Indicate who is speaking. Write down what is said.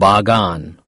Speaker 1: બાગાન.